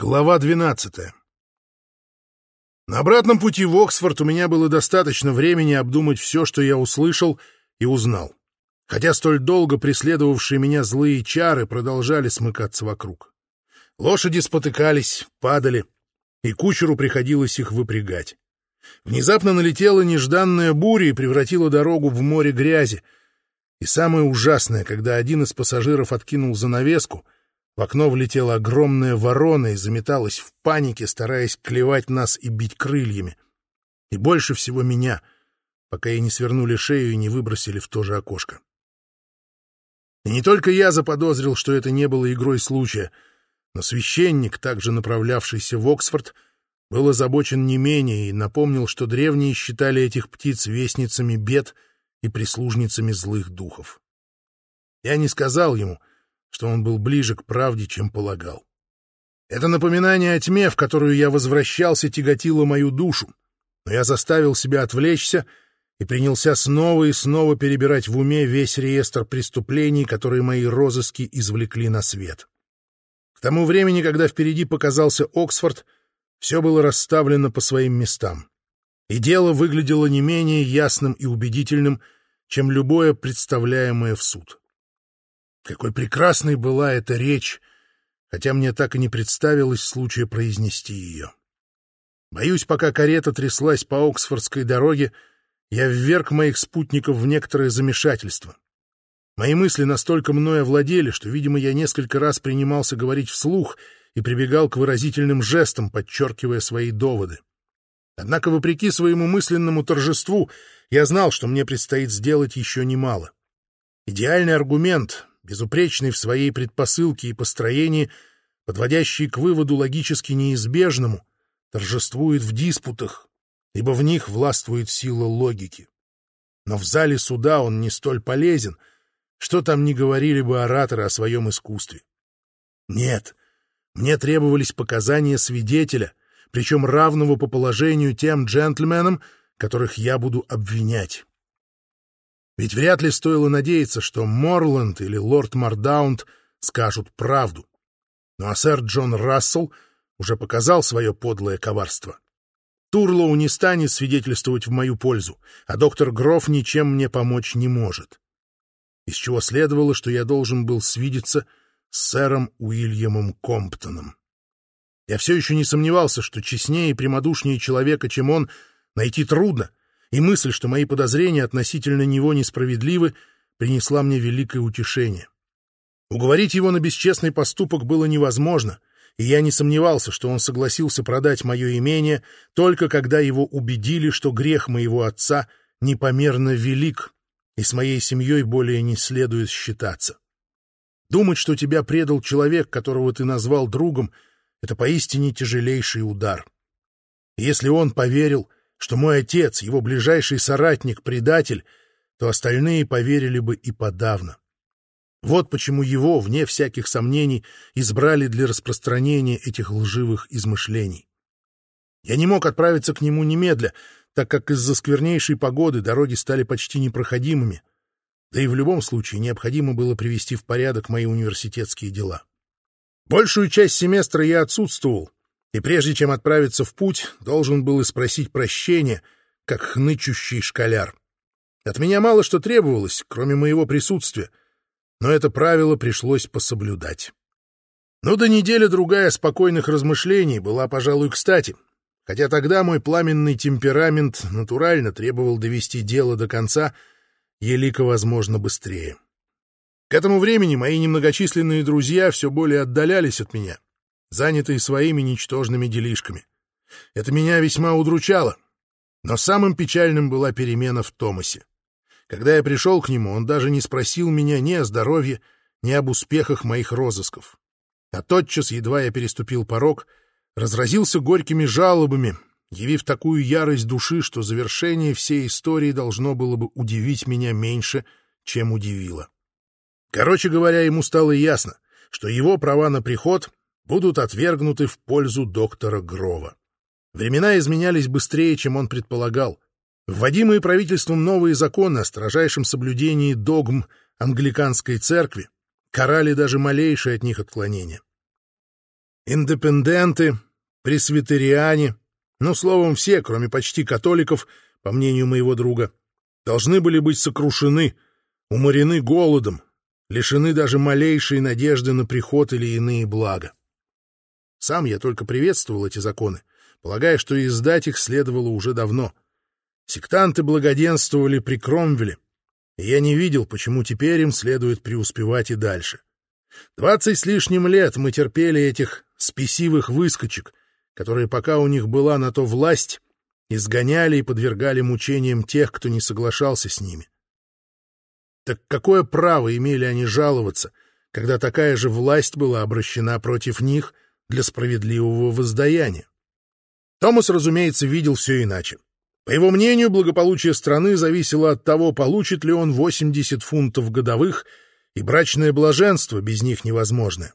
Глава 12. На обратном пути в Оксфорд у меня было достаточно времени обдумать все, что я услышал и узнал. Хотя столь долго преследовавшие меня злые чары продолжали смыкаться вокруг. Лошади спотыкались, падали, и кучеру приходилось их выпрягать. Внезапно налетела нежданная буря и превратила дорогу в море грязи. И самое ужасное, когда один из пассажиров откинул занавеску — в окно влетела огромная ворона и заметалась в панике, стараясь клевать нас и бить крыльями. И больше всего меня, пока ей не свернули шею и не выбросили в то же окошко. И не только я заподозрил, что это не было игрой случая, но священник, также направлявшийся в Оксфорд, был озабочен не менее и напомнил, что древние считали этих птиц вестницами бед и прислужницами злых духов. Я не сказал ему, что он был ближе к правде, чем полагал. Это напоминание о тьме, в которую я возвращался, тяготило мою душу, но я заставил себя отвлечься и принялся снова и снова перебирать в уме весь реестр преступлений, которые мои розыски извлекли на свет. К тому времени, когда впереди показался Оксфорд, все было расставлено по своим местам, и дело выглядело не менее ясным и убедительным, чем любое представляемое в суд. Какой прекрасной была эта речь, хотя мне так и не представилось случая произнести ее. Боюсь, пока карета тряслась по Оксфордской дороге, я вверг моих спутников в некоторое замешательство. Мои мысли настолько мной овладели, что, видимо, я несколько раз принимался говорить вслух и прибегал к выразительным жестам, подчеркивая свои доводы. Однако, вопреки своему мысленному торжеству, я знал, что мне предстоит сделать еще немало. Идеальный аргумент, безупречный в своей предпосылке и построении, подводящий к выводу логически неизбежному, торжествует в диспутах, ибо в них властвует сила логики. Но в зале суда он не столь полезен, что там не говорили бы ораторы о своем искусстве. Нет, мне требовались показания свидетеля, причем равного по положению тем джентльменам, которых я буду обвинять. Ведь вряд ли стоило надеяться, что Морланд или лорд Мардаунд скажут правду. Ну а сэр Джон Рассел уже показал свое подлое коварство. Турлоу не станет свидетельствовать в мою пользу, а доктор Гроф ничем мне помочь не может. Из чего следовало, что я должен был свидеться с сэром Уильямом Комптоном. Я все еще не сомневался, что честнее и прямодушнее человека, чем он, найти трудно, и мысль, что мои подозрения относительно него несправедливы, принесла мне великое утешение. Уговорить его на бесчестный поступок было невозможно, и я не сомневался, что он согласился продать мое имение только когда его убедили, что грех моего отца непомерно велик, и с моей семьей более не следует считаться. Думать, что тебя предал человек, которого ты назвал другом, — это поистине тяжелейший удар. если он поверил, что мой отец, его ближайший соратник, предатель, то остальные поверили бы и подавно. Вот почему его, вне всяких сомнений, избрали для распространения этих лживых измышлений. Я не мог отправиться к нему немедля, так как из-за сквернейшей погоды дороги стали почти непроходимыми, да и в любом случае необходимо было привести в порядок мои университетские дела. Большую часть семестра я отсутствовал, и прежде чем отправиться в путь, должен был и спросить прощения, как хнычущий школяр. От меня мало что требовалось, кроме моего присутствия, но это правило пришлось пособлюдать. Ну да неделя-другая спокойных размышлений была, пожалуй, кстати, хотя тогда мой пламенный темперамент натурально требовал довести дело до конца елико возможно быстрее. К этому времени мои немногочисленные друзья все более отдалялись от меня — занятые своими ничтожными делишками. Это меня весьма удручало. Но самым печальным была перемена в Томасе. Когда я пришел к нему, он даже не спросил меня ни о здоровье, ни об успехах моих розысков. А тотчас, едва я переступил порог, разразился горькими жалобами, явив такую ярость души, что завершение всей истории должно было бы удивить меня меньше, чем удивило. Короче говоря, ему стало ясно, что его права на приход будут отвергнуты в пользу доктора Грова. Времена изменялись быстрее, чем он предполагал. Вводимые правительством новые законы о строжайшем соблюдении догм англиканской церкви карали даже малейшее от них отклонение. Индепенденты, пресвитериане, ну, словом, все, кроме почти католиков, по мнению моего друга, должны были быть сокрушены, уморены голодом, лишены даже малейшей надежды на приход или иные блага. Сам я только приветствовал эти законы, полагая, что издать их следовало уже давно. Сектанты благоденствовали при Кромвеле, и я не видел, почему теперь им следует преуспевать и дальше. Двадцать с лишним лет мы терпели этих спесивых выскочек, которые, пока у них была на то власть, изгоняли и подвергали мучениям тех, кто не соглашался с ними. Так какое право имели они жаловаться, когда такая же власть была обращена против них для справедливого воздаяния? Томас, разумеется, видел все иначе. По его мнению, благополучие страны зависело от того, получит ли он 80 фунтов годовых, и брачное блаженство без них невозможно.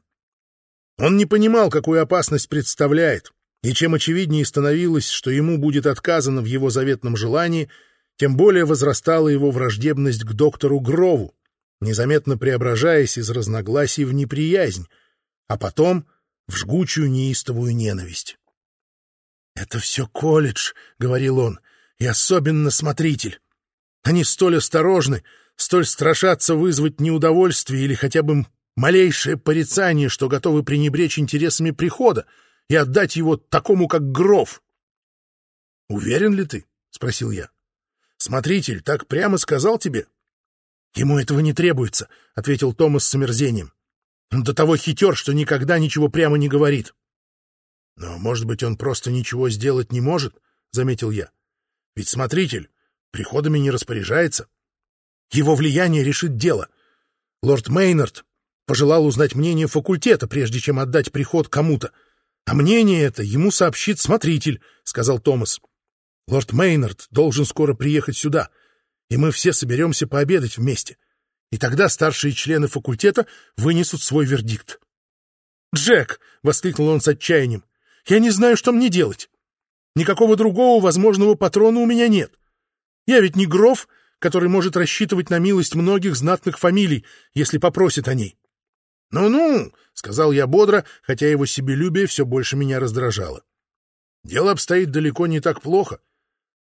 Он не понимал, какую опасность представляет, и чем очевиднее становилось, что ему будет отказано в его заветном желании, тем более возрастала его враждебность к доктору Грову, незаметно преображаясь из разногласий в неприязнь, а потом в жгучую неистовую ненависть. «Это все колледж», — говорил он, и особенно смотритель. Они столь осторожны, столь страшатся вызвать неудовольствие или хотя бы малейшее порицание, что готовы пренебречь интересами прихода и отдать его такому, как Гров. — Уверен ли ты? — спросил я. — Смотритель так прямо сказал тебе? — Ему этого не требуется, — ответил Томас с омерзением. Он до того хитер, что никогда ничего прямо не говорит. — Но, может быть, он просто ничего сделать не может, — заметил я. — ведь смотритель приходами не распоряжается. Его влияние решит дело. Лорд Мейнард пожелал узнать мнение факультета, прежде чем отдать приход кому-то. А мнение это ему сообщит смотритель, — сказал Томас. Лорд Мейнард должен скоро приехать сюда, и мы все соберемся пообедать вместе. И тогда старшие члены факультета вынесут свой вердикт. «Джек!» — воскликнул он с отчаянием. «Я не знаю, что мне делать. Никакого другого возможного патрона у меня нет. Я ведь не Гров, который может рассчитывать на милость многих знатных фамилий, если попросит о ней. «Ну-ну», — сказал я бодро, хотя его себелюбие все больше меня раздражало. «Дело обстоит далеко не так плохо.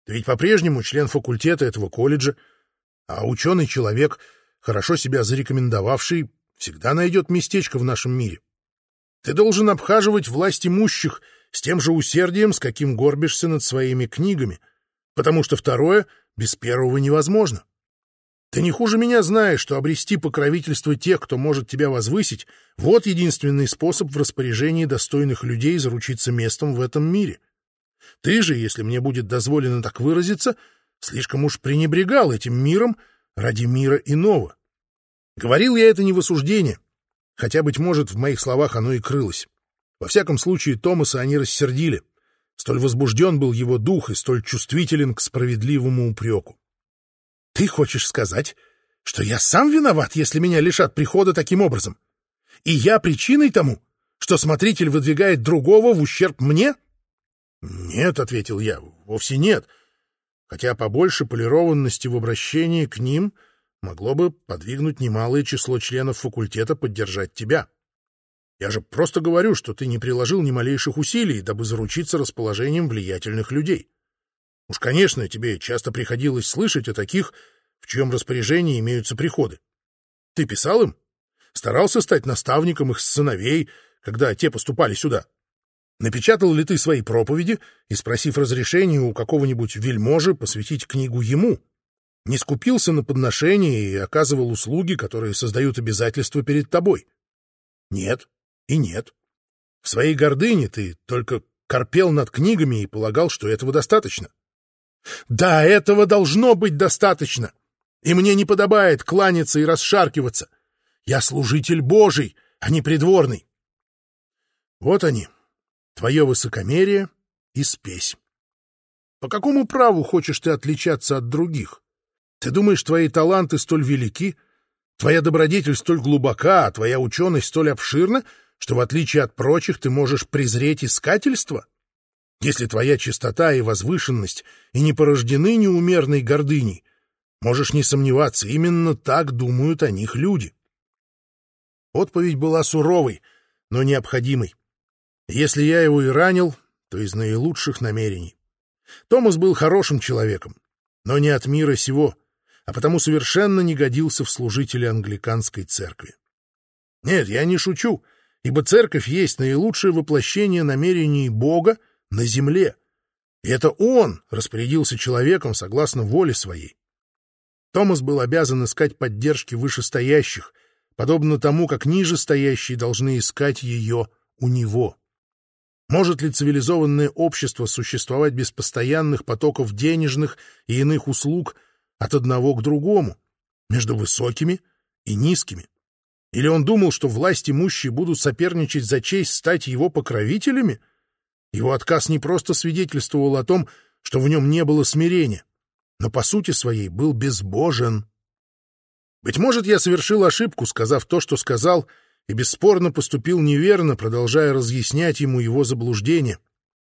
Ты ведь по-прежнему член факультета этого колледжа, а ученый человек, хорошо себя зарекомендовавший, всегда найдет местечко в нашем мире. Ты должен обхаживать власть имущих — с тем же усердием, с каким горбишься над своими книгами, потому что второе без первого невозможно. Ты не хуже меня знаешь, что обрести покровительство тех, кто может тебя возвысить, вот единственный способ в распоряжении достойных людей заручиться местом в этом мире. Ты же, если мне будет дозволено так выразиться, слишком уж пренебрегал этим миром ради мира иного. Говорил я это не в осуждение, хотя, быть может, в моих словах оно и крылось. Во всяком случае, Томаса они рассердили. Столь возбужден был его дух и столь чувствителен к справедливому упреку. — Ты хочешь сказать, что я сам виноват, если меня лишат прихода таким образом? И я причиной тому, что смотритель выдвигает другого в ущерб мне? — Нет, — ответил я, — вовсе нет. Хотя побольше полированности в обращении к ним могло бы подвигнуть немалое число членов факультета поддержать тебя. — я же просто говорю, что ты не приложил ни малейших усилий, дабы заручиться расположением влиятельных людей. Уж, конечно, тебе часто приходилось слышать о таких, в чьем распоряжении имеются приходы. Ты писал им? Старался стать наставником их сыновей, когда те поступали сюда? Напечатал ли ты свои проповеди и, спросив разрешения у какого-нибудь вельможи, посвятить книгу ему? Не скупился на подношения и оказывал услуги, которые создают обязательства перед тобой? Нет и нет. В своей гордыне ты только корпел над книгами и полагал, что этого достаточно. Да, этого должно быть достаточно. И мне не подобает кланяться и расшаркиваться. Я служитель Божий, а не придворный. Вот они, твое высокомерие и спесь. По какому праву хочешь ты отличаться от других? Ты думаешь, твои таланты столь велики, твоя добродетель столь глубока, а твоя ученость столь обширна, что в отличие от прочих ты можешь презреть искательство? Если твоя чистота и возвышенность и не порождены неумерной гордыней, можешь не сомневаться, именно так думают о них люди. Отповедь была суровой, но необходимой. Если я его и ранил, то из наилучших намерений. Томас был хорошим человеком, но не от мира сего, а потому совершенно не годился в служители англиканской церкви. Нет, я не шучу, ибо церковь есть наилучшее воплощение намерений Бога на земле. И это он распорядился человеком согласно воле своей. Томас был обязан искать поддержки вышестоящих, подобно тому, как нижестоящие должны искать ее у него. Может ли цивилизованное общество существовать без постоянных потоков денежных и иных услуг от одного к другому, между высокими и низкими? Или он думал, что власть имущие будут соперничать за честь стать его покровителями? Его отказ не просто свидетельствовал о том, что в нем не было смирения, но по сути своей был безбожен. Быть может, я совершил ошибку, сказав то, что сказал, и бесспорно поступил неверно, продолжая разъяснять ему его заблуждение,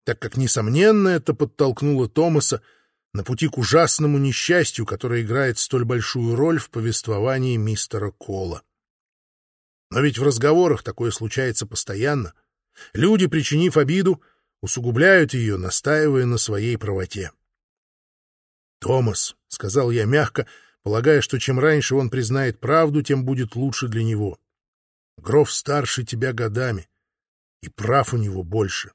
так как, несомненно, это подтолкнуло Томаса на пути к ужасному несчастью, которое играет столь большую роль в повествовании мистера Кола. Но ведь в разговорах такое случается постоянно. Люди, причинив обиду, усугубляют ее, настаивая на своей правоте. «Томас», — сказал я мягко, полагая, что чем раньше он признает правду, тем будет лучше для него. Гроф старше тебя годами, и прав у него больше.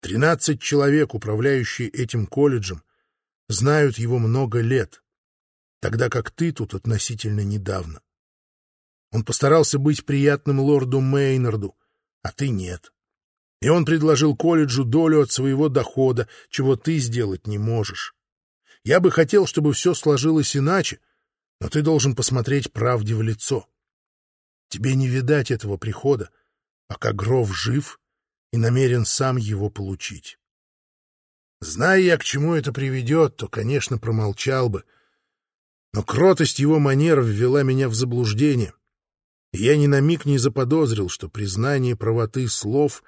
Тринадцать человек, управляющие этим колледжем, знают его много лет, тогда как ты тут относительно недавно. Он постарался быть приятным лорду Мейнарду, а ты нет. И он предложил колледжу долю от своего дохода, чего ты сделать не можешь. Я бы хотел, чтобы все сложилось иначе, но ты должен посмотреть правде в лицо. Тебе не видать этого прихода, пока Гров жив и намерен сам его получить. Зная я, к чему это приведет, то, конечно, промолчал бы. Но кротость его манер ввела меня в заблуждение, и я ни на миг не заподозрил, что признание правоты слов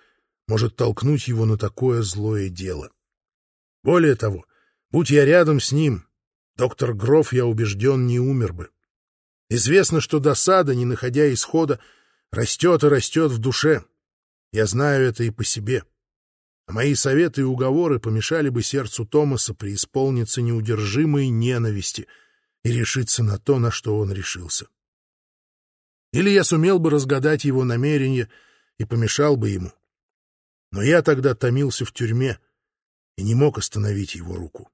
может толкнуть его на такое злое дело. Более того, будь я рядом с ним, доктор Гров, я убежден, не умер бы. Известно, что досада, не находя исхода, растет и растет в душе. Я знаю это и по себе. А мои советы и уговоры помешали бы сердцу Томаса преисполниться неудержимой ненависти и решиться на то, на что он решился. Или я сумел бы разгадать его намерения и помешал бы ему. Но я тогда томился в тюрьме и не мог остановить его руку.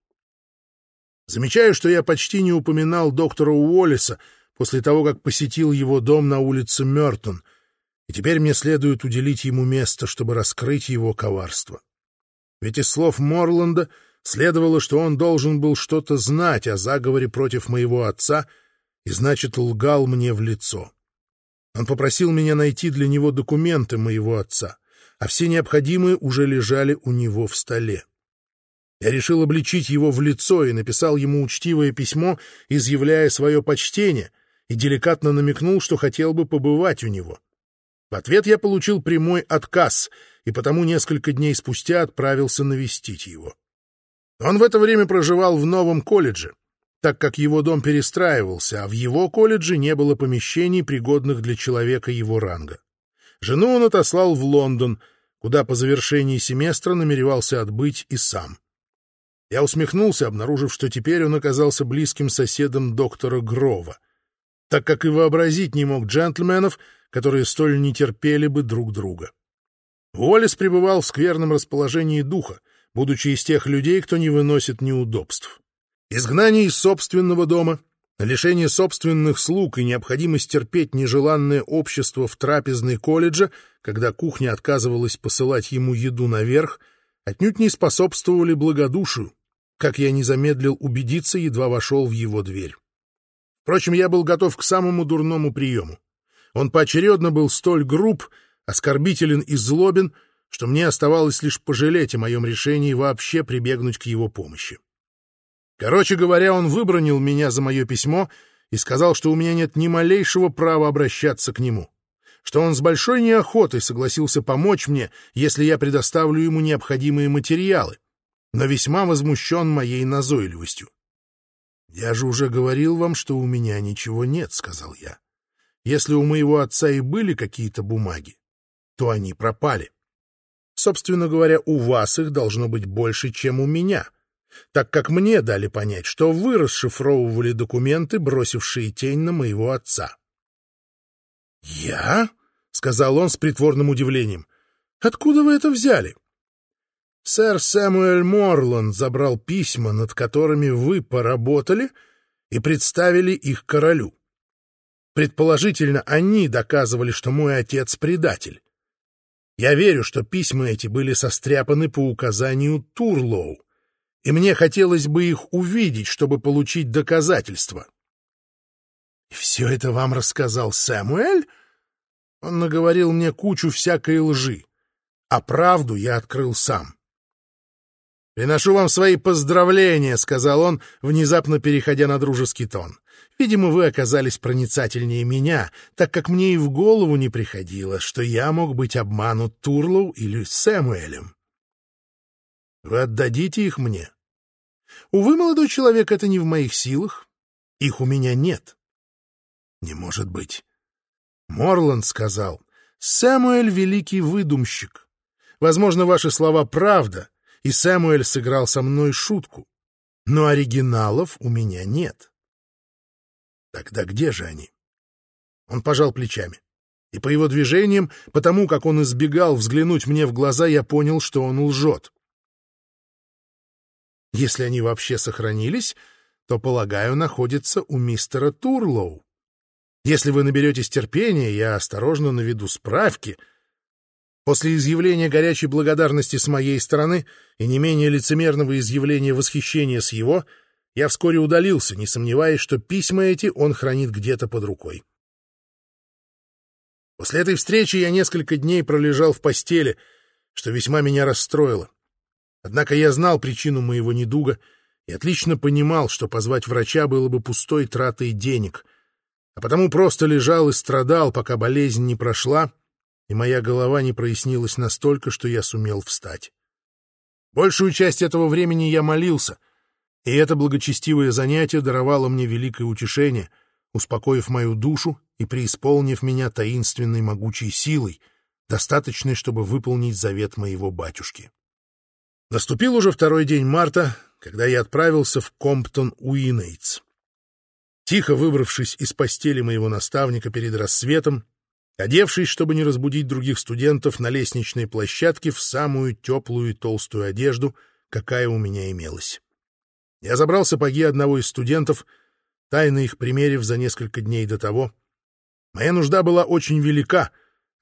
Замечаю, что я почти не упоминал доктора Уоллиса, после того, как посетил его дом на улице Мёртон, и теперь мне следует уделить ему место, чтобы раскрыть его коварство. Ведь из слов Морланда следовало, что он должен был что-то знать о заговоре против моего отца и, значит, лгал мне в лицо. Он попросил меня найти для него документы моего отца, а все необходимые уже лежали у него в столе. Я решил обличить его в лицо и написал ему учтивое письмо, изъявляя свое почтение — и деликатно намекнул, что хотел бы побывать у него. В ответ я получил прямой отказ, и потому несколько дней спустя отправился навестить его. Он в это время проживал в новом колледже, так как его дом перестраивался, а в его колледже не было помещений, пригодных для человека его ранга. Жену он отослал в Лондон, куда по завершении семестра намеревался отбыть и сам. Я усмехнулся, обнаружив, что теперь он оказался близким соседом доктора Грова — так как и вообразить не мог джентльменов, которые столь не терпели бы друг друга. Уоллес пребывал в скверном расположении духа, будучи из тех людей, кто не выносит неудобств. Изгнание из собственного дома, лишение собственных слуг и необходимость терпеть нежеланное общество в трапезной колледжа, когда кухня отказывалась посылать ему еду наверх, отнюдь не способствовали благодушию, как я не замедлил убедиться, едва вошел в его дверь. Впрочем, я был готов к самому дурному приему. Он поочередно был столь груб, оскорбителен и злобен, что мне оставалось лишь пожалеть о моем решении вообще прибегнуть к его помощи. Короче говоря, он выбронил меня за мое письмо и сказал, что у меня нет ни малейшего права обращаться к нему, что он с большой неохотой согласился помочь мне, если я предоставлю ему необходимые материалы, но весьма возмущен моей назойливостью. «Я же уже говорил вам, что у меня ничего нет», — сказал я. «Если у моего отца и были какие-то бумаги, то они пропали. Собственно говоря, у вас их должно быть больше, чем у меня, так как мне дали понять, что вы расшифровывали документы, бросившие тень на моего отца. «Я?» — сказал он с притворным удивлением. «Откуда вы это взяли?» «Сэр Сэмуэль Морланд забрал письма, над которыми вы поработали, и представили их королю. Предположительно, они доказывали, что мой отец — предатель. Я верю, что письма эти были состряпаны по указанию Турлоу, и мне хотелось бы их увидеть, чтобы получить доказательства. Все это вам рассказал Сэмуэль? Он наговорил мне кучу всякой лжи, а правду я открыл сам. «Приношу вам свои поздравления», — сказал он, внезапно переходя на дружеский тон. Видимо, вы оказались проницательнее меня, так как мне и в голову не приходило, что я мог быть обманут Турлоу или Сэмуэлем. Вы отдадите их мне? Увы, молодой человек, это не в моих силах. Их у меня нет. Не может быть. Морланд сказал, Сэмуэль — великий выдумщик. Возможно, ваши слова правда, и Сэмуэль сыграл со мной шутку. Но оригиналов у меня нет. Тогда где же они? Он пожал плечами. И по его движениям, потому как он избегал взглянуть мне в глаза, я понял, что он лжет. Если они вообще сохранились, то, полагаю, находятся у мистера Турлоу. Если вы наберетесь терпения, я осторожно наведу справки. После изъявления горячей благодарности с моей стороны и не менее лицемерного изъявления восхищения с его — я вскоре удалился, не сомневаясь, что письма эти он хранит где-то под рукой. После этой встречи я несколько дней пролежал в постели, что весьма меня расстроило. Однако я знал причину моего недуга и отлично понимал, что позвать врача было бы пустой тратой денег, а потому просто лежал и страдал, пока болезнь не прошла, и моя голова не прояснилась настолько, что я сумел встать. Большую часть этого времени я молился — и это благочестивое занятие даровало мне великое утешение, успокоив мою душу и преисполнив меня таинственной могучей силой, достаточной, чтобы выполнить завет моего батюшки. Наступил уже второй день марта, когда я отправился в Комптон Уинейтс. Тихо выбравшись из постели моего наставника перед рассветом, одевшись, чтобы не разбудить других студентов на лестничной площадке в самую теплую и толстую одежду, какая у меня имелась. Я забрал сапоги одного из студентов, тайно их примерив за несколько дней до того. Моя нужда была очень велика,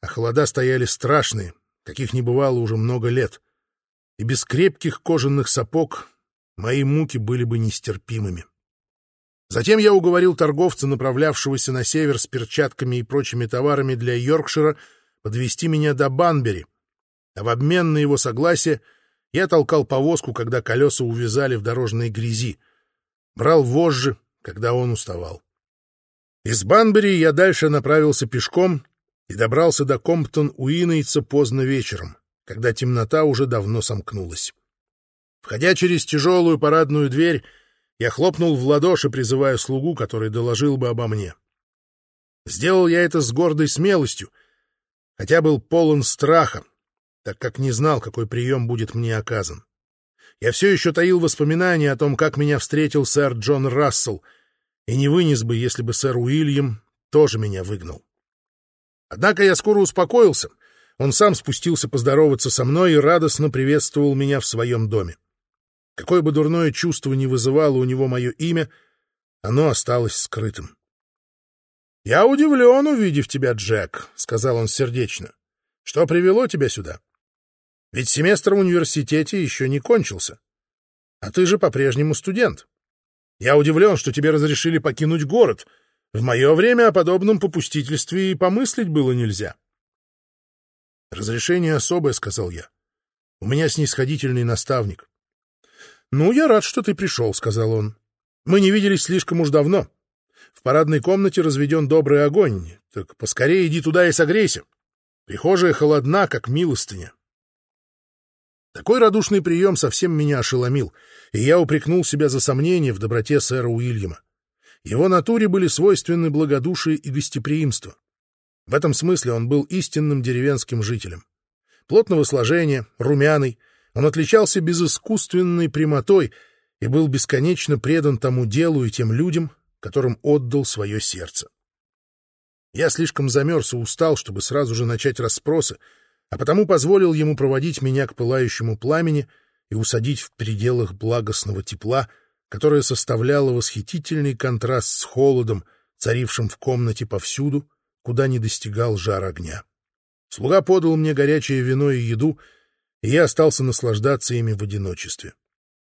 а холода стояли страшные, каких не бывало уже много лет. И без крепких кожаных сапог мои муки были бы нестерпимыми. Затем я уговорил торговца, направлявшегося на север с перчатками и прочими товарами для Йоркшира, подвести меня до Банбери, а в обмен на его согласие — я толкал повозку, когда колеса увязали в дорожной грязи. Брал вожжи, когда он уставал. Из Банбери я дальше направился пешком и добрался до Комптон-Уинейца поздно вечером, когда темнота уже давно сомкнулась. Входя через тяжелую парадную дверь, я хлопнул в ладоши, призывая слугу, который доложил бы обо мне. Сделал я это с гордой смелостью, хотя был полон страха, так как не знал, какой прием будет мне оказан. Я все еще таил воспоминания о том, как меня встретил сэр Джон Рассел, и не вынес бы, если бы сэр Уильям тоже меня выгнал. Однако я скоро успокоился. Он сам спустился поздороваться со мной и радостно приветствовал меня в своем доме. Какое бы дурное чувство ни вызывало у него мое имя, оно осталось скрытым. — Я удивлен, увидев тебя, Джек, — сказал он сердечно. — Что привело тебя сюда? Ведь семестр в университете еще не кончился. А ты же по-прежнему студент. Я удивлен, что тебе разрешили покинуть город. В мое время о подобном попустительстве и помыслить было нельзя. Разрешение особое, — сказал я. У меня снисходительный наставник. Ну, я рад, что ты пришел, — сказал он. Мы не виделись слишком уж давно. В парадной комнате разведен добрый огонь. Так поскорее иди туда и согрейся. Прихожая холодна, как милостыня. Такой радушный прием совсем меня ошеломил, и я упрекнул себя за сомнение в доброте сэра Уильяма. Его натуре были свойственны благодушие и гостеприимство. В этом смысле он был истинным деревенским жителем. Плотного сложения, румяный, он отличался безыскусственной прямотой и был бесконечно предан тому делу и тем людям, которым отдал свое сердце. Я слишком замерз и устал, чтобы сразу же начать расспросы, а потому позволил ему проводить меня к пылающему пламени и усадить в пределах благостного тепла, которое составляло восхитительный контраст с холодом, царившим в комнате повсюду, куда не достигал жар огня. Слуга подал мне горячее вино и еду, и я остался наслаждаться ими в одиночестве.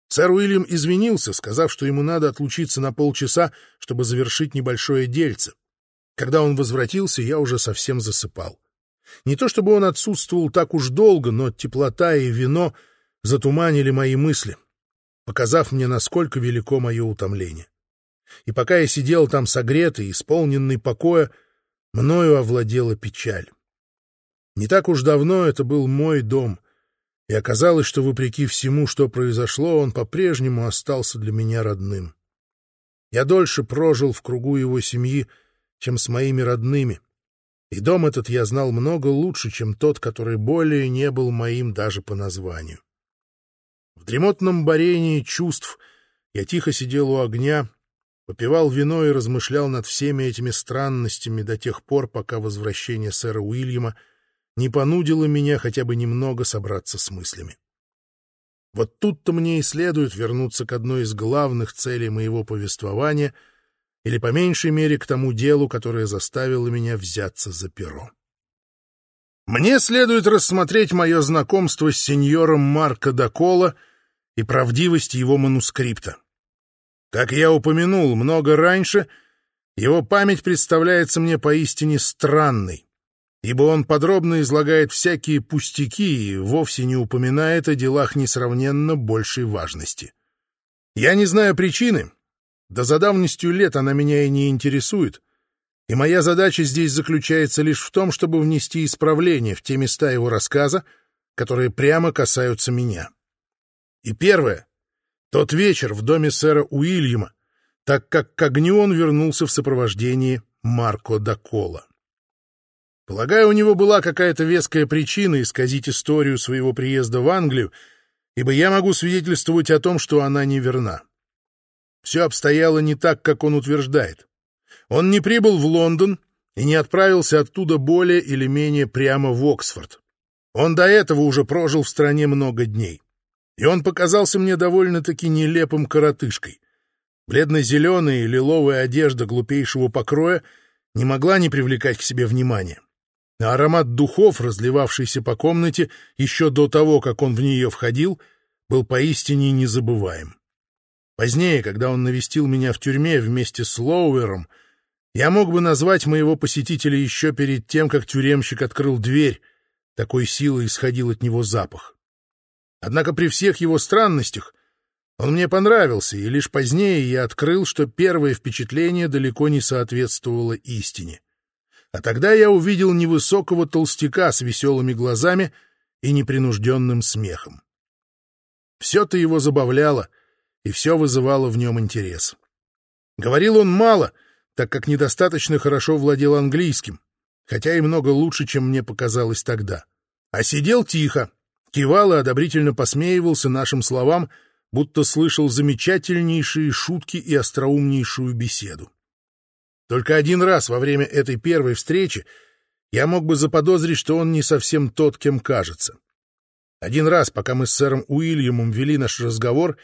Сэр Уильям извинился, сказав, что ему надо отлучиться на полчаса, чтобы завершить небольшое дельце. Когда он возвратился, я уже совсем засыпал. Не то чтобы он отсутствовал так уж долго, но теплота и вино затуманили мои мысли, показав мне, насколько велико мое утомление. И пока я сидел там согретый, исполненный покоя, мною овладела печаль. Не так уж давно это был мой дом, и оказалось, что, вопреки всему, что произошло, он по-прежнему остался для меня родным. Я дольше прожил в кругу его семьи, чем с моими родными, и дом этот я знал много лучше, чем тот, который более не был моим даже по названию. В дремотном борении чувств я тихо сидел у огня, попивал вино и размышлял над всеми этими странностями до тех пор, пока возвращение сэра Уильяма не понудило меня хотя бы немного собраться с мыслями. Вот тут-то мне и следует вернуться к одной из главных целей моего повествования — или по меньшей мере к тому делу, которое заставило меня взяться за перо. Мне следует рассмотреть мое знакомство с сеньором Марко Дакола и правдивость его манускрипта. Как я упомянул много раньше, его память представляется мне поистине странной, ибо он подробно излагает всякие пустяки и вовсе не упоминает о делах несравненно большей важности. Я не знаю причины, да за давностью лет она меня и не интересует, и моя задача здесь заключается лишь в том, чтобы внести исправление в те места его рассказа, которые прямо касаются меня. И первое — тот вечер в доме сэра Уильяма, так как к огню он вернулся в сопровождении Марко Дакола. Полагаю, у него была какая-то веская причина исказить историю своего приезда в Англию, ибо я могу свидетельствовать о том, что она неверна. Все обстояло не так, как он утверждает. Он не прибыл в Лондон и не отправился оттуда более или менее прямо в Оксфорд. Он до этого уже прожил в стране много дней. И он показался мне довольно-таки нелепым коротышкой. Бледно-зеленая и лиловая одежда глупейшего покроя не могла не привлекать к себе внимания. Аромат духов, разливавшийся по комнате еще до того, как он в нее входил, был поистине незабываем. Позднее, когда он навестил меня в тюрьме вместе с Лоуэром, я мог бы назвать моего посетителя еще перед тем, как тюремщик открыл дверь. Такой силой исходил от него запах. Однако при всех его странностях он мне понравился, и лишь позднее я открыл, что первое впечатление далеко не соответствовало истине. А тогда я увидел невысокого толстяка с веселыми глазами и непринужденным смехом. Все-то его забавляло — и все вызывало в нем интерес. Говорил он мало, так как недостаточно хорошо владел английским, хотя и много лучше, чем мне показалось тогда. А сидел тихо, кивал и одобрительно посмеивался нашим словам, будто слышал замечательнейшие шутки и остроумнейшую беседу. Только один раз во время этой первой встречи я мог бы заподозрить, что он не совсем тот, кем кажется. Один раз, пока мы с сэром Уильямом вели наш разговор,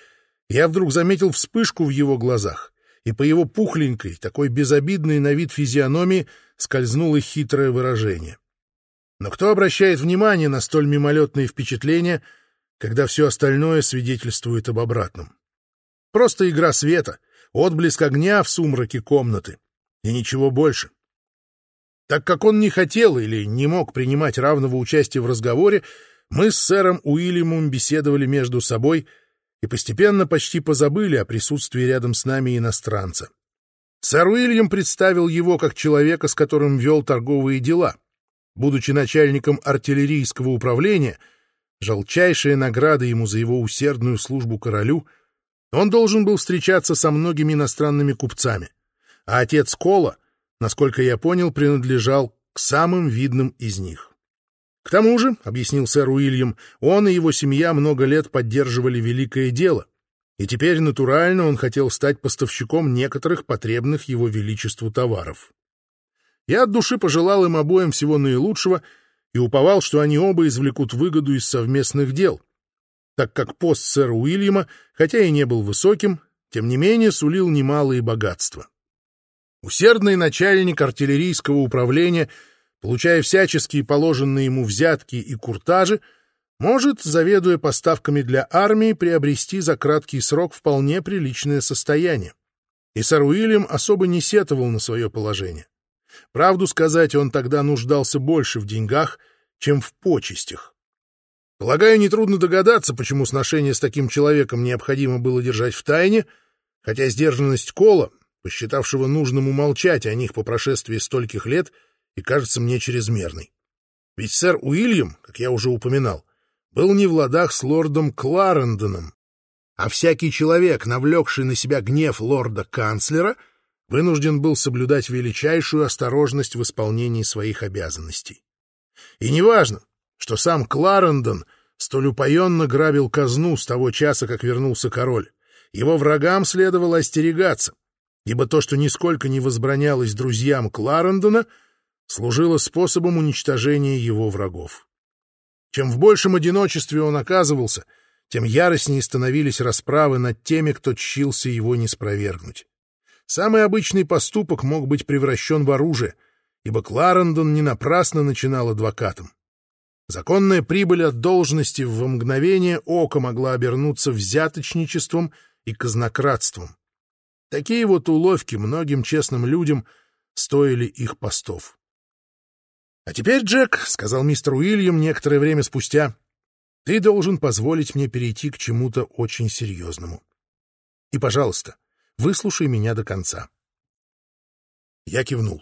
я вдруг заметил вспышку в его глазах, и по его пухленькой, такой безобидной на вид физиономии скользнуло хитрое выражение. Но кто обращает внимание на столь мимолетные впечатления, когда все остальное свидетельствует об обратном? Просто игра света, отблеск огня в сумраке комнаты, и ничего больше. Так как он не хотел или не мог принимать равного участия в разговоре, мы с сэром Уильямом беседовали между собой — и постепенно почти позабыли о присутствии рядом с нами иностранца. Сэр Уильям представил его как человека, с которым вел торговые дела. Будучи начальником артиллерийского управления, жалчайшая награда ему за его усердную службу королю, он должен был встречаться со многими иностранными купцами, а отец Кола, насколько я понял, принадлежал к самым видным из них. К тому же, — объяснил сэр Уильям, — он и его семья много лет поддерживали великое дело, и теперь натурально он хотел стать поставщиком некоторых потребных его величеству товаров. Я от души пожелал им обоим всего наилучшего и уповал, что они оба извлекут выгоду из совместных дел, так как пост сэра Уильяма, хотя и не был высоким, тем не менее сулил немалые богатства. Усердный начальник артиллерийского управления, получая всяческие положенные ему взятки и куртажи, может, заведуя поставками для армии, приобрести за краткий срок вполне приличное состояние. И сэр Уильям особо не сетовал на свое положение. Правду сказать, он тогда нуждался больше в деньгах, чем в почестях. Полагаю, нетрудно догадаться, почему сношение с таким человеком необходимо было держать в тайне, хотя сдержанность Кола посчитавшего нужным умолчать о них по прошествии стольких лет, и кажется мне чрезмерной. Ведь сэр Уильям, как я уже упоминал, был не в ладах с лордом Кларендоном, а всякий человек, навлекший на себя гнев лорда-канцлера, вынужден был соблюдать величайшую осторожность в исполнении своих обязанностей. И неважно, что сам Кларендон столь упоенно грабил казну с того часа, как вернулся король, его врагам следовало остерегаться, ибо то, что нисколько не возбранялось друзьям Кларендона, служило способом уничтожения его врагов. Чем в большем одиночестве он оказывался, тем яростнее становились расправы над теми, кто тщился его не спровергнуть. Самый обычный поступок мог быть превращен в оружие, ибо Кларендон не напрасно начинал адвокатом. Законная прибыль от должности в мгновение ока могла обернуться взяточничеством и казнократством. Такие вот уловки многим честным людям стоили их постов. — А теперь, Джек, — сказал мистер Уильям некоторое время спустя, — ты должен позволить мне перейти к чему-то очень серьезному. И, пожалуйста, выслушай меня до конца. Я кивнул.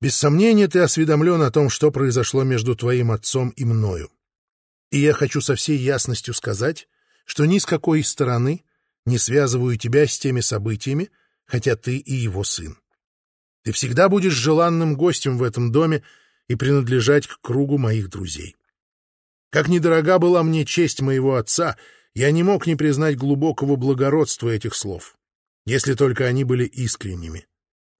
Без сомнения, ты осведомлен о том, что произошло между твоим отцом и мною. И я хочу со всей ясностью сказать, что ни с какой стороны не связываю тебя с теми событиями, хотя ты и его сын. Ты всегда будешь желанным гостем в этом доме и принадлежать к кругу моих друзей. Как недорога была мне честь моего отца, я не мог не признать глубокого благородства этих слов, если только они были искренними.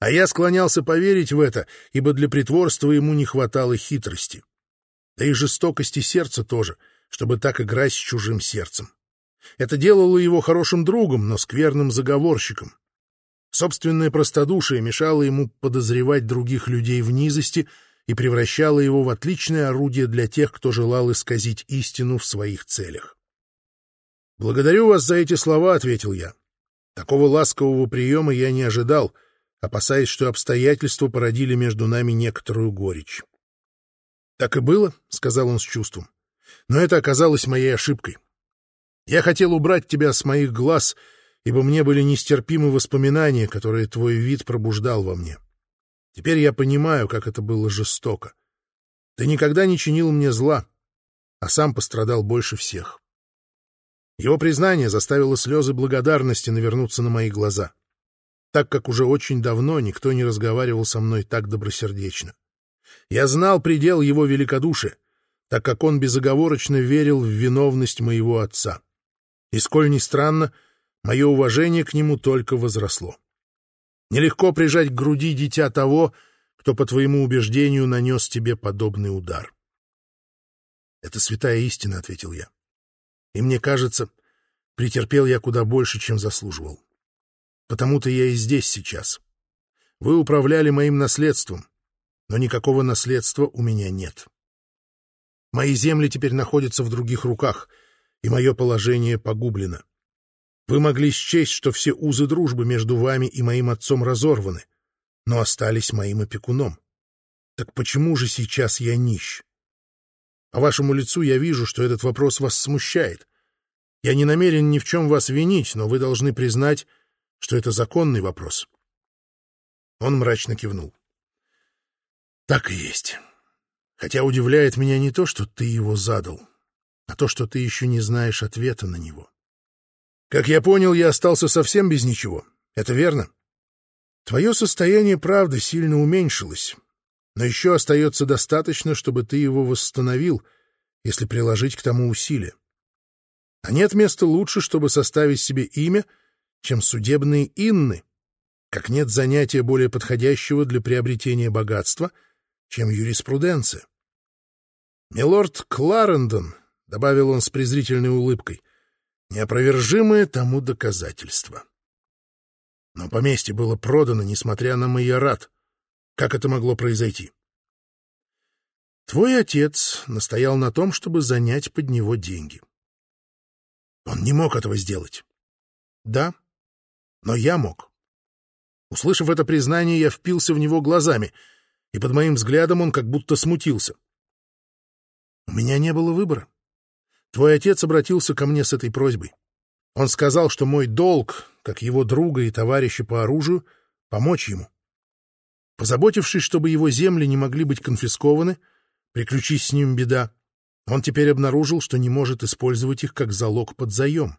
А я склонялся поверить в это, ибо для притворства ему не хватало хитрости. Да и жестокости сердца тоже, чтобы так играть с чужим сердцем. Это делало его хорошим другом, но скверным заговорщиком. Собственное простодушие мешало ему подозревать других людей в низости и превращало его в отличное орудие для тех, кто желал исказить истину в своих целях. «Благодарю вас за эти слова», — ответил я. Такого ласкового приема я не ожидал, опасаясь, что обстоятельства породили между нами некоторую горечь. «Так и было», — сказал он с чувством. «Но это оказалось моей ошибкой. Я хотел убрать тебя с моих глаз, ибо мне были нестерпимы воспоминания, которые твой вид пробуждал во мне. Теперь я понимаю, как это было жестоко. Ты никогда не чинил мне зла, а сам пострадал больше всех. Его признание заставило слезы благодарности навернуться на мои глаза, так как уже очень давно никто не разговаривал со мной так добросердечно. Я знал предел его великодушия, так как он безоговорочно верил в виновность моего отца. И сколь ни странно, мое уважение к нему только возросло. Нелегко прижать к груди дитя того, кто, по твоему убеждению, нанес тебе подобный удар. — Это святая истина, — ответил я. И мне кажется, претерпел я куда больше, чем заслуживал. Потому-то я и здесь сейчас. Вы управляли моим наследством, но никакого наследства у меня нет. Мои земли теперь находятся в других руках — и мое положение погублено. Вы могли счесть, что все узы дружбы между вами и моим отцом разорваны, но остались моим опекуном. Так почему же сейчас я нищ? По вашему лицу я вижу, что этот вопрос вас смущает. Я не намерен ни в чем вас винить, но вы должны признать, что это законный вопрос. Он мрачно кивнул. Так и есть. Хотя удивляет меня не то, что ты его задал, а то, что ты еще не знаешь ответа на него. Как я понял, я остался совсем без ничего. Это верно? Твое состояние, правда, сильно уменьшилось. но еще остается достаточно, чтобы ты его восстановил, если приложить к тому усилия. А нет места лучше, чтобы составить себе имя, чем судебные инны, как нет занятия более подходящего для приобретения богатства, чем юриспруденция. «Милорд Кларендон», — добавил он с презрительной улыбкой, — «неопровержимое тому доказательство». Но поместье было продано, несмотря на майорат. Как это могло произойти? Твой отец настоял на том, чтобы занять под него деньги. Он не мог этого сделать. Да, но я мог. Услышав это признание, я впился в него глазами, и под моим взглядом он как будто смутился. У меня не было выбора. Твой отец обратился ко мне с этой просьбой. Он сказал, что мой долг, как его друга и товарища по оружию, помочь ему. Позаботившись, чтобы его земли не могли быть конфискованы, приключись с ним беда, он теперь обнаружил, что не может использовать их как залог под заем.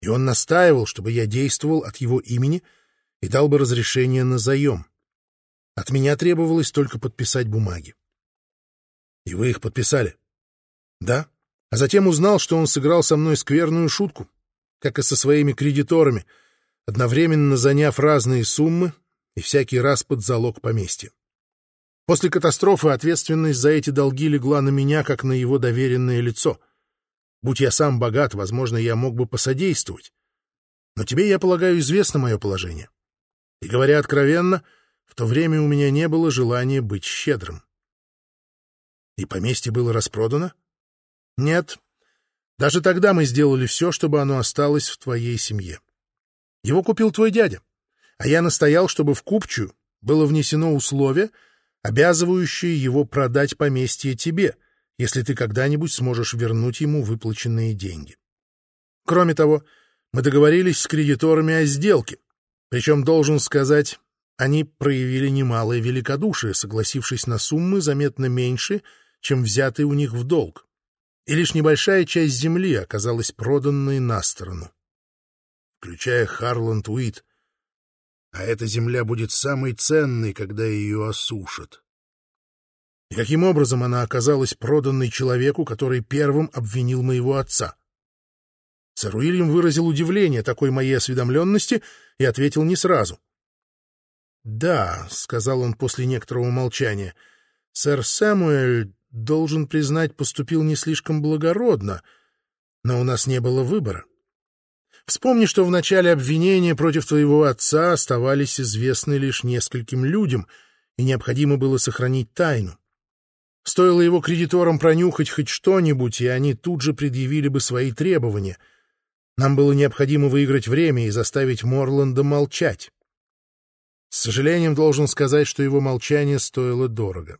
И он настаивал, чтобы я действовал от его имени и дал бы разрешение на заем. От меня требовалось только подписать бумаги. И вы их подписали? Да. А затем узнал, что он сыграл со мной скверную шутку, как и со своими кредиторами, одновременно заняв разные суммы и всякий раз под залог поместья. После катастрофы ответственность за эти долги легла на меня, как на его доверенное лицо. Будь я сам богат, возможно, я мог бы посодействовать. Но тебе, я полагаю, известно мое положение. И, говоря откровенно, в то время у меня не было желания быть щедрым. И поместье было распродано? Нет. Даже тогда мы сделали все, чтобы оно осталось в твоей семье. Его купил твой дядя, а я настоял, чтобы в купчую было внесено условие — обязывающие его продать поместье тебе, если ты когда-нибудь сможешь вернуть ему выплаченные деньги. Кроме того, мы договорились с кредиторами о сделке, причем, должен сказать, они проявили немалое великодушие, согласившись на суммы заметно меньше, чем взятые у них в долг, и лишь небольшая часть земли оказалась проданной на сторону. Включая Харланд Уит, а эта земля будет самой ценной, когда ее осушат. И каким образом она оказалась проданной человеку, который первым обвинил моего отца? Сэр Уильям выразил удивление такой моей осведомленности и ответил не сразу. «Да», — сказал он после некоторого молчания, — «сэр Сэмуэль, должен признать, поступил не слишком благородно, но у нас не было выбора. Вспомни, что в начале обвинения против твоего отца оставались известны лишь нескольким людям, и необходимо было сохранить тайну. Стоило его кредиторам пронюхать хоть что-нибудь, и они тут же предъявили бы свои требования. Нам было необходимо выиграть время и заставить Морланда молчать. С сожалением должен сказать, что его молчание стоило дорого.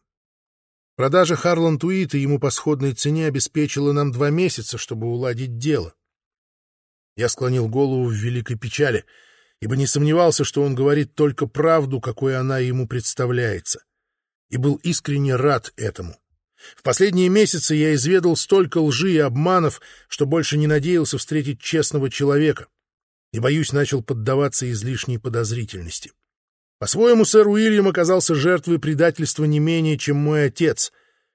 Продажа Харланд Уита ему по сходной цене обеспечила нам два месяца, чтобы уладить дело. Я склонил голову в великой печали, ибо не сомневался, что он говорит только правду, какой она ему представляется, и был искренне рад этому. В последние месяцы я изведал столько лжи и обманов, что больше не надеялся встретить честного человека, и, боюсь, начал поддаваться излишней подозрительности. По-своему, сэр Уильям оказался жертвой предательства не менее, чем мой отец,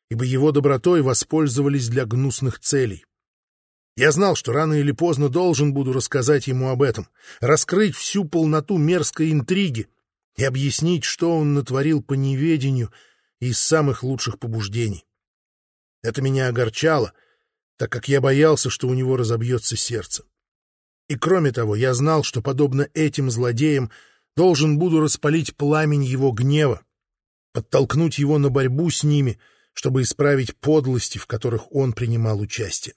ибо его добротой воспользовались для гнусных целей. Я знал, что рано или поздно должен буду рассказать ему об этом, раскрыть всю полноту мерзкой интриги и объяснить, что он натворил по неведению и из самых лучших побуждений. Это меня огорчало, так как я боялся, что у него разобьется сердце. И кроме того, я знал, что, подобно этим злодеям, должен буду распалить пламень его гнева, подтолкнуть его на борьбу с ними, чтобы исправить подлости, в которых он принимал участие.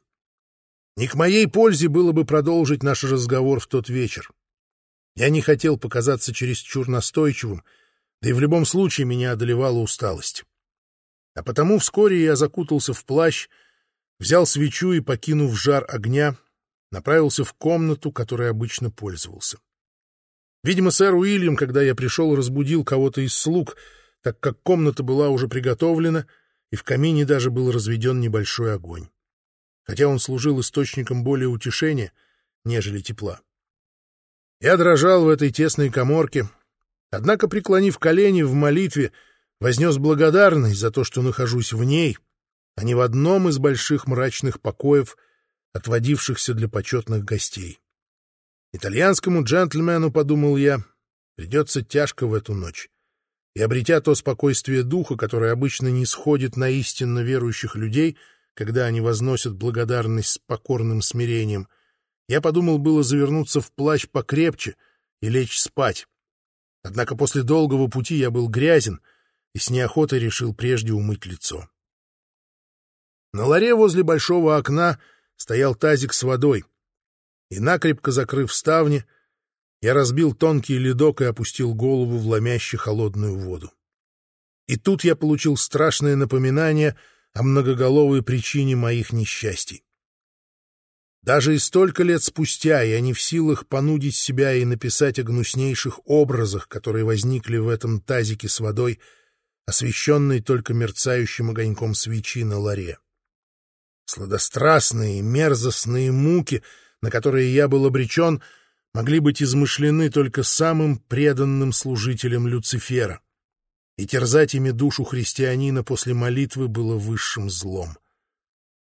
Не к моей пользе было бы продолжить наш разговор в тот вечер. Я не хотел показаться чересчур настойчивым, да и в любом случае меня одолевала усталость. А потому вскоре я закутался в плащ, взял свечу и, покинув жар огня, направился в комнату, которой обычно пользовался. Видимо, сэр Уильям, когда я пришел, разбудил кого-то из слуг, так как комната была уже приготовлена, и в камине даже был разведен небольшой огонь хотя он служил источником более утешения, нежели тепла. Я дрожал в этой тесной коморке, однако, преклонив колени в молитве, вознес благодарность за то, что нахожусь в ней, а не в одном из больших мрачных покоев, отводившихся для почетных гостей. Итальянскому джентльмену, подумал я, придется тяжко в эту ночь. И обретя то спокойствие духа, которое обычно не сходит на истинно верующих людей, когда они возносят благодарность с покорным смирением, я подумал было завернуться в плащ покрепче и лечь спать. Однако после долгого пути я был грязен и с неохотой решил прежде умыть лицо. На ларе возле большого окна стоял тазик с водой — и, накрепко закрыв ставни, я разбил тонкий ледок и опустил голову в ломящую холодную воду. И тут я получил страшное напоминание о многоголовой причине моих несчастий. Даже и столько лет спустя я не в силах понудить себя и написать о гнуснейших образах, которые возникли в этом тазике с водой, освещенной только мерцающим огоньком свечи на ларе. Сладострастные, мерзостные муки — на которые я был обречен, могли быть измышлены только самым преданным служителем Люцифера. И терзать ими душу христианина после молитвы было высшим злом.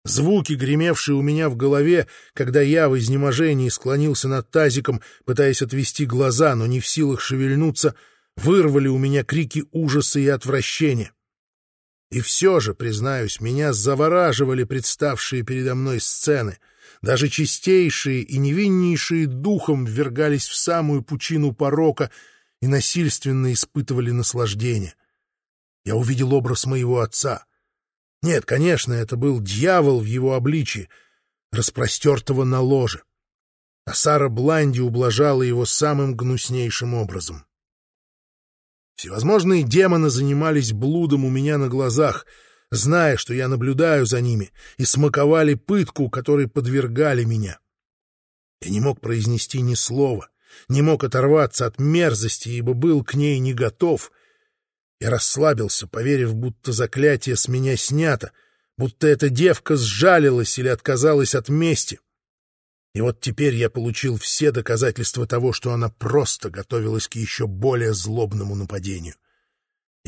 Звуки, гремевшие у меня в голове, когда я в изнеможении склонился над тазиком, пытаясь отвести глаза, но не в силах шевельнуться, вырвали у меня крики ужаса и отвращения. И все же, признаюсь, меня завораживали представшие передо мной сцены — даже чистейшие и невиннейшие духом ввергались в самую пучину порока и насильственно испытывали наслаждение. Я увидел образ моего отца. Нет, конечно, это был дьявол в его обличии, распростертого на ложе. А Сара Бланди ублажала его самым гнуснейшим образом. Всевозможные демоны занимались блудом у меня на глазах — зная, что я наблюдаю за ними, и смаковали пытку, которой подвергали меня. Я не мог произнести ни слова, не мог оторваться от мерзости, ибо был к ней не готов. Я расслабился, поверив, будто заклятие с меня снято, будто эта девка сжалилась или отказалась от мести. И вот теперь я получил все доказательства того, что она просто готовилась к еще более злобному нападению.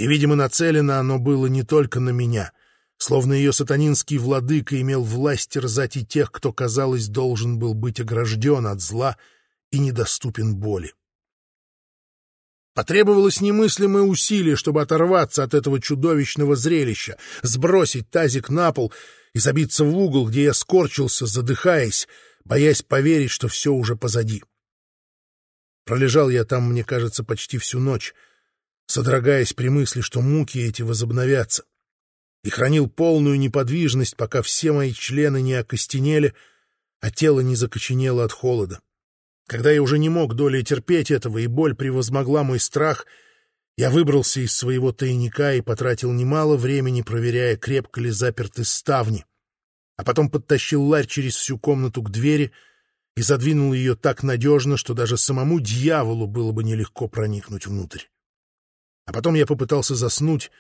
И, видимо, нацелено оно было не только на меня, словно ее сатанинский владыка имел власть терзать и тех, кто, казалось, должен был быть огражден от зла и недоступен боли. Потребовалось немыслимое усилие, чтобы оторваться от этого чудовищного зрелища, сбросить тазик на пол и забиться в угол, где я скорчился, задыхаясь, боясь поверить, что все уже позади. Пролежал я там, мне кажется, почти всю ночь, содрогаясь при мысли, что муки эти возобновятся, и хранил полную неподвижность, пока все мои члены не окостенели, а тело не закоченело от холода. Когда я уже не мог долей терпеть этого, и боль превозмогла мой страх, я выбрался из своего тайника и потратил немало времени, проверяя, крепко ли заперты ставни, а потом подтащил ларь через всю комнату к двери и задвинул ее так надежно, что даже самому дьяволу было бы нелегко проникнуть внутрь. А потом я попытался заснуть,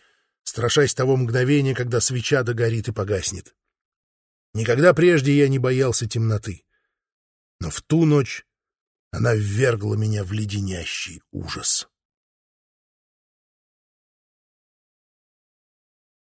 страшась того мгновения, когда свеча догорит и погаснет. Никогда прежде я не боялся темноты. Но в ту ночь она ввергла меня в леденящий ужас.